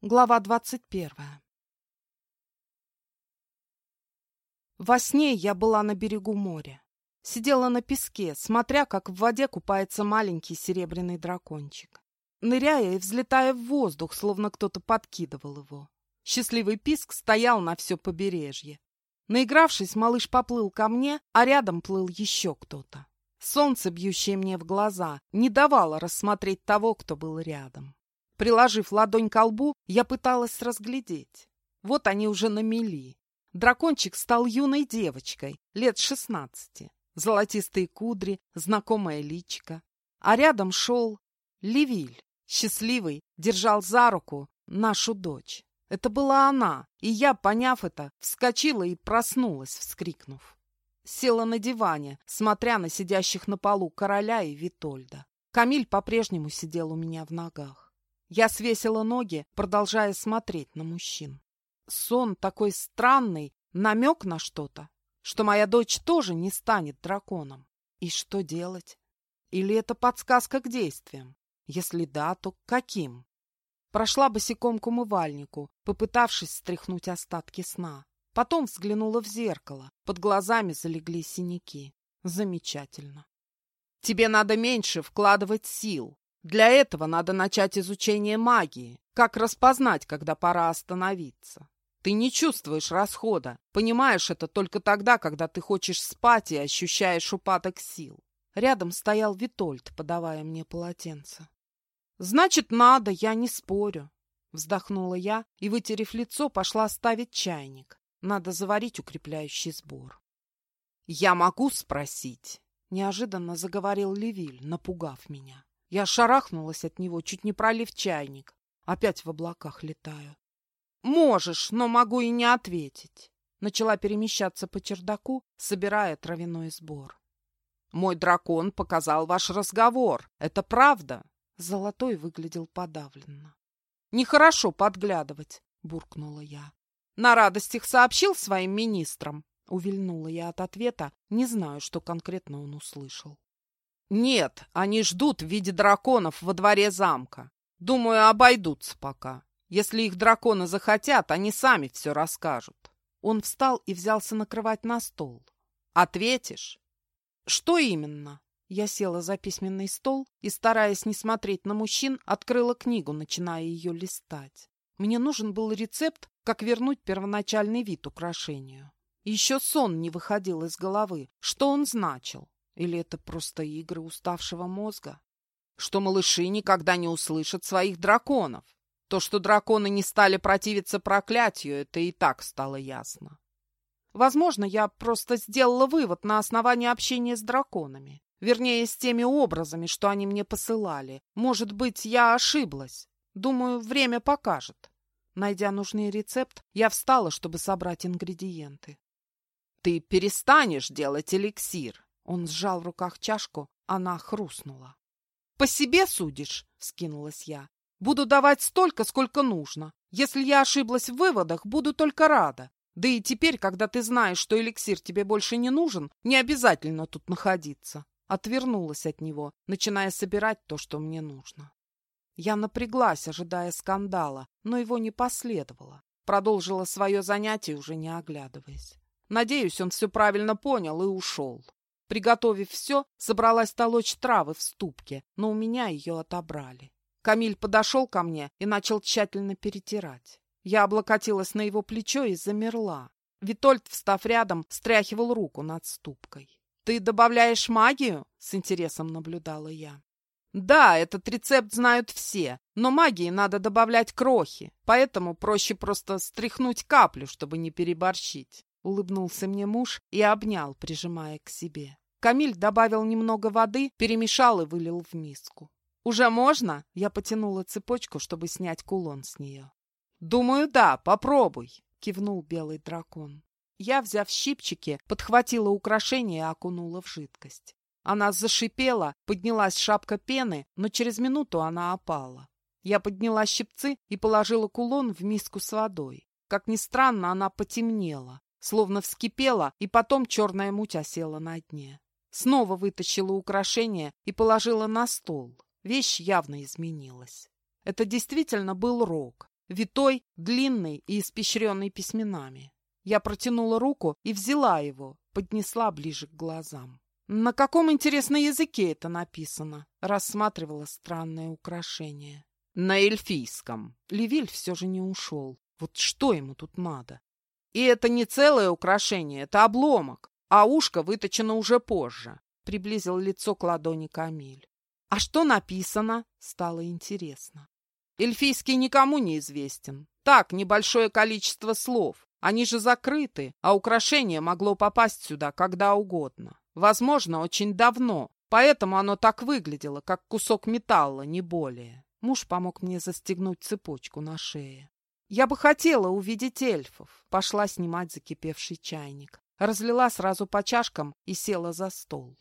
Глава двадцать первая Во сне я была на берегу моря. Сидела на песке, смотря, как в воде купается маленький серебряный дракончик. Ныряя и взлетая в воздух, словно кто-то подкидывал его. Счастливый писк стоял на все побережье. Наигравшись, малыш поплыл ко мне, а рядом плыл еще кто-то. Солнце, бьющее мне в глаза, не давало рассмотреть того, кто был рядом. Приложив ладонь к лбу, я пыталась разглядеть. Вот они уже на мели. Дракончик стал юной девочкой, лет шестнадцати. Золотистые кудри, знакомая личика. А рядом шел Левиль, счастливый, держал за руку нашу дочь. Это была она, и я, поняв это, вскочила и проснулась, вскрикнув. Села на диване, смотря на сидящих на полу короля и Витольда. Камиль по-прежнему сидел у меня в ногах. Я свесила ноги, продолжая смотреть на мужчин. Сон такой странный, намек на что-то, что моя дочь тоже не станет драконом. И что делать? Или это подсказка к действиям? Если да, то каким? Прошла босиком к умывальнику, попытавшись стряхнуть остатки сна. Потом взглянула в зеркало. Под глазами залегли синяки. Замечательно. Тебе надо меньше вкладывать сил, для этого надо начать изучение магии. Как распознать, когда пора остановиться? Ты не чувствуешь расхода. Понимаешь это только тогда, когда ты хочешь спать и ощущаешь упадок сил. Рядом стоял Витольд, подавая мне полотенце. «Значит, надо, я не спорю», — вздохнула я и, вытерев лицо, пошла ставить чайник. Надо заварить укрепляющий сбор. «Я могу спросить?» — неожиданно заговорил Левиль, напугав меня. Я шарахнулась от него, чуть не пролив чайник. Опять в облаках летаю. «Можешь, но могу и не ответить». Начала перемещаться по чердаку, собирая травяной сбор. «Мой дракон показал ваш разговор. Это правда?» Золотой выглядел подавленно. «Нехорошо подглядывать», — буркнула я. «На радостях сообщил своим министрам?» Увильнула я от ответа, не знаю, что конкретно он услышал. Нет, они ждут в виде драконов во дворе замка. Думаю, обойдутся пока. Если их драконы захотят, они сами все расскажут. Он встал и взялся накрывать на стол. Ответишь? Что именно? Я села за письменный стол и, стараясь не смотреть на мужчин, открыла книгу, начиная ее листать. Мне нужен был рецепт, как вернуть первоначальный вид украшению. Еще сон не выходил из головы. Что он значил? Или это просто игры уставшего мозга? Что малыши никогда не услышат своих драконов. То, что драконы не стали противиться проклятию, это и так стало ясно. Возможно, я просто сделала вывод на основании общения с драконами. Вернее, с теми образами, что они мне посылали. Может быть, я ошиблась. Думаю, время покажет. Найдя нужный рецепт, я встала, чтобы собрать ингредиенты. «Ты перестанешь делать эликсир», он сжал в руках чашку, она хрустнула. «По себе судишь?» — скинулась я. «Буду давать столько, сколько нужно. Если я ошиблась в выводах, буду только рада. Да и теперь, когда ты знаешь, что эликсир тебе больше не нужен, не обязательно тут находиться». Отвернулась от него, начиная собирать то, что мне нужно. Я напряглась, ожидая скандала, но его не последовало. Продолжила свое занятие, уже не оглядываясь. Надеюсь, он все правильно понял и ушел. Приготовив все, собралась толочь травы в ступке, но у меня ее отобрали. Камиль подошел ко мне и начал тщательно перетирать. Я облокотилась на его плечо и замерла. Витольд, встав рядом, стряхивал руку над ступкой. «Ты добавляешь магию?» — с интересом наблюдала я. «Да, этот рецепт знают все, но магии надо добавлять крохи, поэтому проще просто стряхнуть каплю, чтобы не переборщить». Улыбнулся мне муж и обнял, прижимая к себе. Камиль добавил немного воды, перемешал и вылил в миску. «Уже можно?» Я потянула цепочку, чтобы снять кулон с нее. «Думаю, да, попробуй», — кивнул белый дракон. Я, взяв щипчики, подхватила украшение и окунула в жидкость. Она зашипела, поднялась шапка пены, но через минуту она опала. Я подняла щипцы и положила кулон в миску с водой. Как ни странно, она потемнела, словно вскипела, и потом черная муть осела на дне. Снова вытащила украшение и положила на стол. Вещь явно изменилась. Это действительно был рог. витой, длинный и испещренный письменами. Я протянула руку и взяла его, поднесла ближе к глазам. На каком интересном языке это написано? Рассматривала странное украшение. На эльфийском. Левиль все же не ушел. Вот что ему тут надо? И это не целое украшение, это обломок, а ушко выточено уже позже. Приблизил лицо к ладони Камиль. А что написано? Стало интересно. Эльфийский никому не известен. Так, небольшое количество слов. Они же закрыты, а украшение могло попасть сюда когда угодно. Возможно, очень давно, поэтому оно так выглядело, как кусок металла, не более. Муж помог мне застегнуть цепочку на шее. Я бы хотела увидеть эльфов. Пошла снимать закипевший чайник. Разлила сразу по чашкам и села за стол.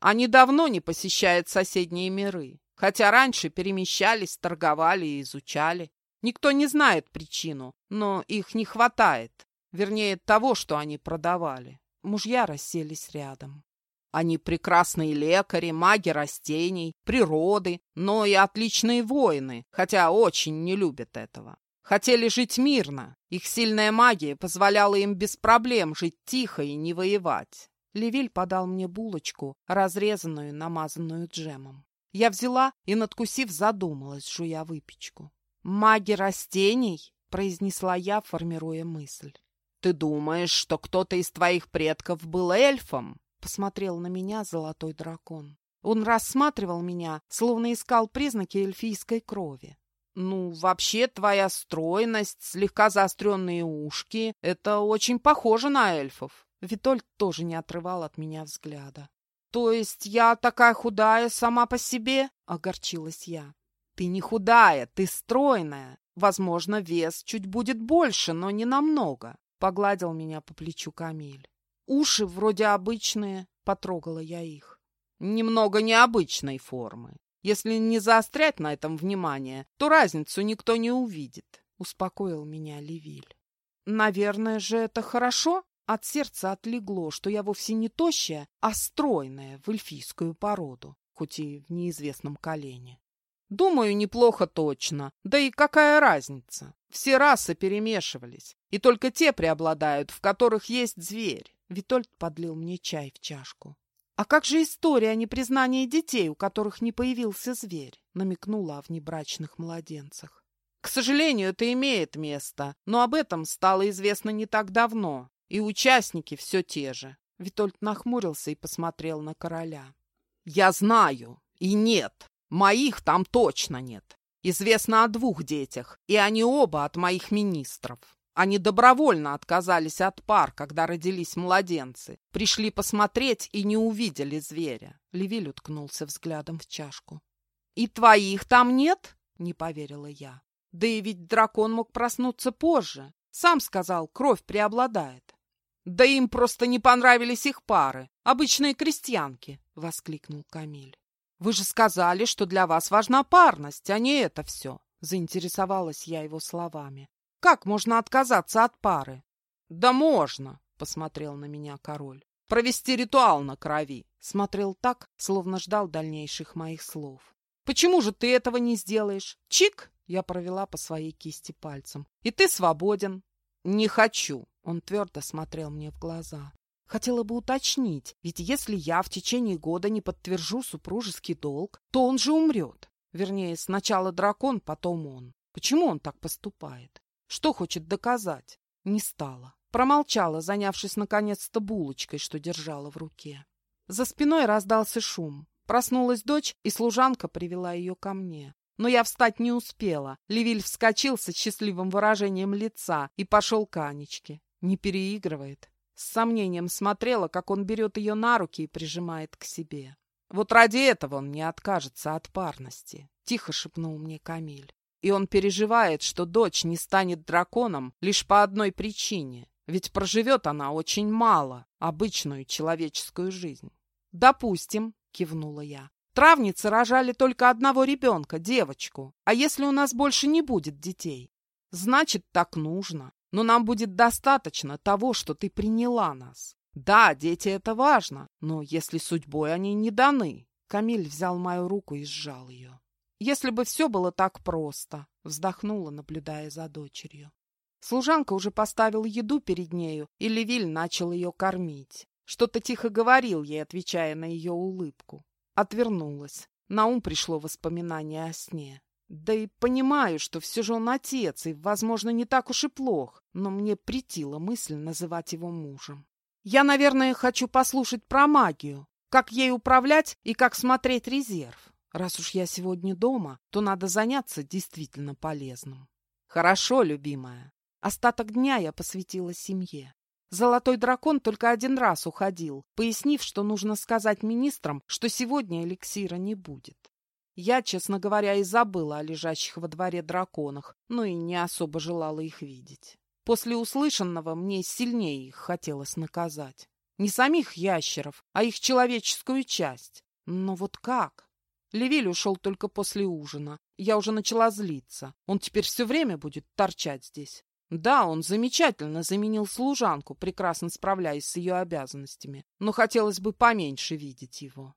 Они давно не посещают соседние миры, хотя раньше перемещались, торговали и изучали. Никто не знает причину, но их не хватает. Вернее, того, что они продавали. Мужья расселись рядом. Они прекрасные лекари, маги растений, природы, но и отличные воины, хотя очень не любят этого. Хотели жить мирно. Их сильная магия позволяла им без проблем жить тихо и не воевать. Левиль подал мне булочку, разрезанную, намазанную джемом. Я взяла и, надкусив, задумалась, жуя выпечку. «Маги растений?» — произнесла я, формируя мысль. «Ты думаешь, что кто-то из твоих предков был эльфом?» посмотрел на меня золотой дракон. Он рассматривал меня, словно искал признаки эльфийской крови. «Ну, вообще, твоя стройность, слегка заостренные ушки — это очень похоже на эльфов». Витольд тоже не отрывал от меня взгляда. «То есть я такая худая сама по себе?» — огорчилась я. «Ты не худая, ты стройная. Возможно, вес чуть будет больше, но не намного», — погладил меня по плечу Камиль. Уши вроде обычные, потрогала я их. Немного необычной формы. Если не заострять на этом внимание, то разницу никто не увидит, успокоил меня Левиль. Наверное же это хорошо? От сердца отлегло, что я вовсе не тощая, а стройная в эльфийскую породу, хоть и в неизвестном колене. Думаю, неплохо точно. Да и какая разница? Все расы перемешивались, и только те преобладают, в которых есть зверь. Витольд подлил мне чай в чашку. «А как же история о непризнании детей, у которых не появился зверь?» намекнула о внебрачных младенцах. «К сожалению, это имеет место, но об этом стало известно не так давно, и участники все те же». Витольд нахмурился и посмотрел на короля. «Я знаю, и нет, моих там точно нет. Известно о двух детях, и они оба от моих министров. Они добровольно отказались от пар, когда родились младенцы. Пришли посмотреть и не увидели зверя. Левиль уткнулся взглядом в чашку. «И твоих там нет?» — не поверила я. «Да и ведь дракон мог проснуться позже. Сам сказал, кровь преобладает». «Да им просто не понравились их пары, обычные крестьянки», — воскликнул Камиль. «Вы же сказали, что для вас важна парность, а не это все», — заинтересовалась я его словами. Как можно отказаться от пары? Да можно, посмотрел на меня король. Провести ритуал на крови. Смотрел так, словно ждал дальнейших моих слов. Почему же ты этого не сделаешь? Чик! Я провела по своей кисти пальцем. И ты свободен. Не хочу. Он твердо смотрел мне в глаза. Хотела бы уточнить, ведь если я в течение года не подтвержу супружеский долг, то он же умрет. Вернее, сначала дракон, потом он. Почему он так поступает? Что хочет доказать? Не стала. Промолчала, занявшись наконец-то булочкой, что держала в руке. За спиной раздался шум. Проснулась дочь, и служанка привела ее ко мне. Но я встать не успела. Левиль вскочил с счастливым выражением лица и пошел к Анечке. Не переигрывает. С сомнением смотрела, как он берет ее на руки и прижимает к себе. Вот ради этого он не откажется от парности, — тихо шепнул мне Камиль. И он переживает, что дочь не станет драконом лишь по одной причине. Ведь проживет она очень мало, обычную человеческую жизнь. «Допустим», — кивнула я, — «травницы рожали только одного ребенка, девочку. А если у нас больше не будет детей? Значит, так нужно. Но нам будет достаточно того, что ты приняла нас. Да, дети — это важно, но если судьбой они не даны». Камиль взял мою руку и сжал ее. Если бы все было так просто, вздохнула, наблюдая за дочерью. Служанка уже поставила еду перед нею, и Левиль начал ее кормить. Что-то тихо говорил ей, отвечая на ее улыбку. Отвернулась. На ум пришло воспоминание о сне. Да и понимаю, что все же он отец, и, возможно, не так уж и плох, но мне притила мысль называть его мужем. Я, наверное, хочу послушать про магию, как ей управлять и как смотреть резерв. Раз уж я сегодня дома, то надо заняться действительно полезным. Хорошо, любимая. Остаток дня я посвятила семье. Золотой дракон только один раз уходил, пояснив, что нужно сказать министрам, что сегодня эликсира не будет. Я, честно говоря, и забыла о лежащих во дворе драконах, но и не особо желала их видеть. После услышанного мне сильнее их хотелось наказать. Не самих ящеров, а их человеческую часть. Но вот как? Левиль ушел только после ужина. Я уже начала злиться. Он теперь все время будет торчать здесь. Да, он замечательно заменил служанку, прекрасно справляясь с ее обязанностями, но хотелось бы поменьше видеть его.